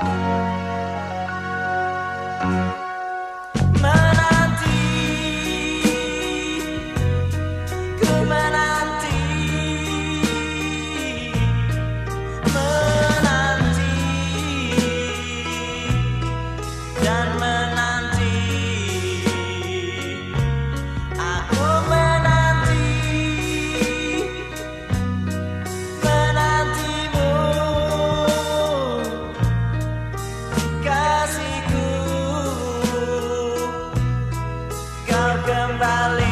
Bye. valley.